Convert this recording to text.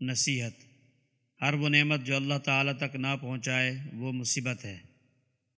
نصیحت۔ ہر وہ نعمت جو اللہ تعالیٰ تک نہ پہنچائے وہ مصیبت ہے۔